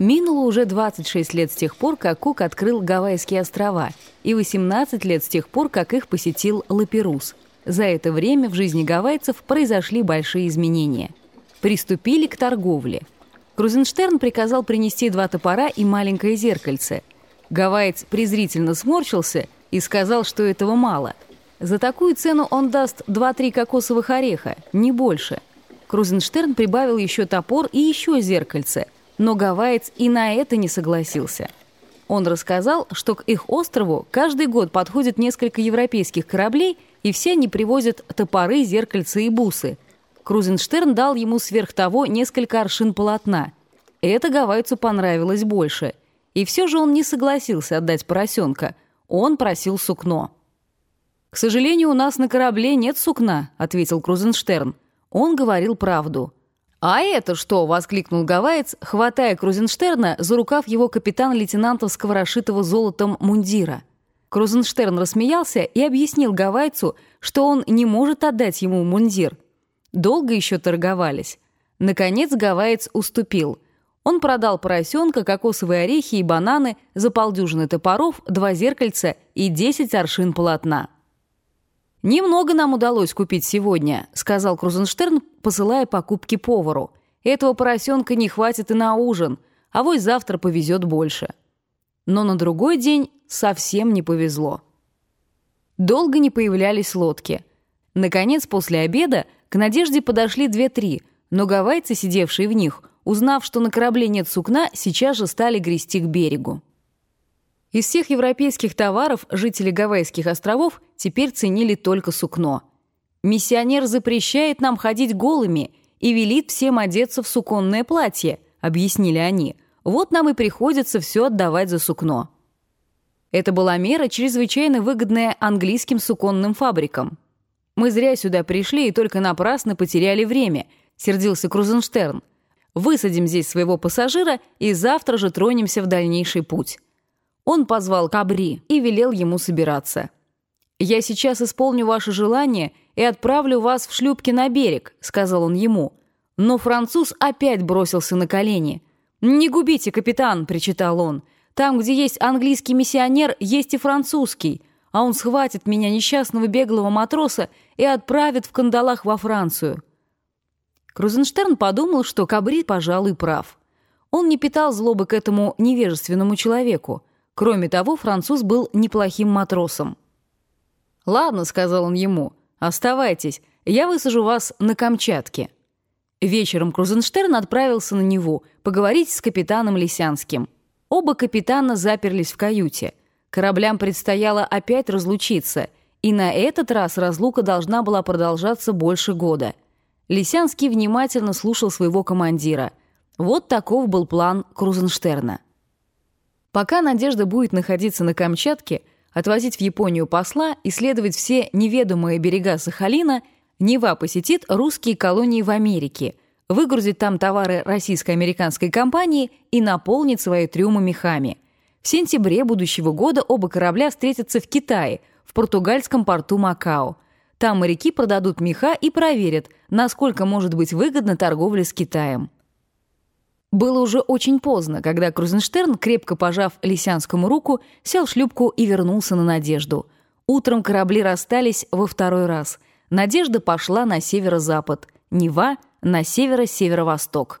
Минуло уже 26 лет с тех пор, как Кук открыл Гавайские острова, и 18 лет с тех пор, как их посетил Лаперус. За это время в жизни гавайцев произошли большие изменения. Приступили к торговле. Крузенштерн приказал принести два топора и маленькое зеркальце. Гавайец презрительно сморщился и сказал, что этого мало. За такую цену он даст 2-3 кокосовых ореха, не больше. Крузенштерн прибавил еще топор и еще зеркальце – но гавайец и на это не согласился. Он рассказал, что к их острову каждый год подходит несколько европейских кораблей, и все они привозят топоры, зеркальца и бусы. Крузенштерн дал ему сверх того несколько аршин полотна. Это гавайцу понравилось больше. И все же он не согласился отдать поросенка. Он просил сукно. «К сожалению, у нас на корабле нет сукна», — ответил Крузенштерн. Он говорил правду. «А это что?» — воскликнул гавайец, хватая Крузенштерна за рукав его капитан-лейтенантовского расшитого золотом мундира. Крузенштерн рассмеялся и объяснил гавайцу, что он не может отдать ему мундир. Долго еще торговались. Наконец гавайец уступил. Он продал поросенка, кокосовые орехи и бананы за полдюжины топоров, два зеркальца и десять аршин полотна. «Немного нам удалось купить сегодня», — сказал Крузенштерн, посылая покупки повару. «Этого поросенка не хватит и на ужин, а вось завтра повезет больше». Но на другой день совсем не повезло. Долго не появлялись лодки. Наконец, после обеда к «Надежде» подошли две-три, но гавайцы, сидевшие в них, узнав, что на корабле нет сукна, сейчас же стали грести к берегу. Из всех европейских товаров жители Гавайских островов теперь ценили только сукно. «Миссионер запрещает нам ходить голыми и велит всем одеться в суконное платье», — объяснили они. «Вот нам и приходится все отдавать за сукно». Это была мера, чрезвычайно выгодная английским суконным фабрикам. «Мы зря сюда пришли и только напрасно потеряли время», — сердился Крузенштерн. «Высадим здесь своего пассажира и завтра же тронемся в дальнейший путь». Он позвал Кабри и велел ему собираться. «Я сейчас исполню ваше желание и отправлю вас в шлюпке на берег», — сказал он ему. Но француз опять бросился на колени. «Не губите, капитан!» — причитал он. «Там, где есть английский миссионер, есть и французский, а он схватит меня, несчастного беглого матроса, и отправит в кандалах во Францию». Крузенштерн подумал, что Кабри, пожалуй, прав. Он не питал злобы к этому невежественному человеку. Кроме того, француз был неплохим матросом. «Ладно», — сказал он ему, — «оставайтесь, я высажу вас на Камчатке». Вечером Крузенштерн отправился на Неву поговорить с капитаном Лисянским. Оба капитана заперлись в каюте. Кораблям предстояло опять разлучиться, и на этот раз разлука должна была продолжаться больше года. Лисянский внимательно слушал своего командира. Вот таков был план Крузенштерна. Пока Надежда будет находиться на Камчатке, отвозить в Японию посла, исследовать все неведомые берега Сахалина, Нева посетит русские колонии в Америке, выгрузит там товары российско-американской компании и наполнит свои трюмы мехами. В сентябре будущего года оба корабля встретятся в Китае, в португальском порту Макао. Там моряки продадут меха и проверят, насколько может быть выгодна торговля с Китаем. Было уже очень поздно, когда Крузенштерн, крепко пожав Лисянскому руку, сел в шлюпку и вернулся на «Надежду». Утром корабли расстались во второй раз. «Надежда» пошла на северо-запад, «Нева» — на северо-северо-восток.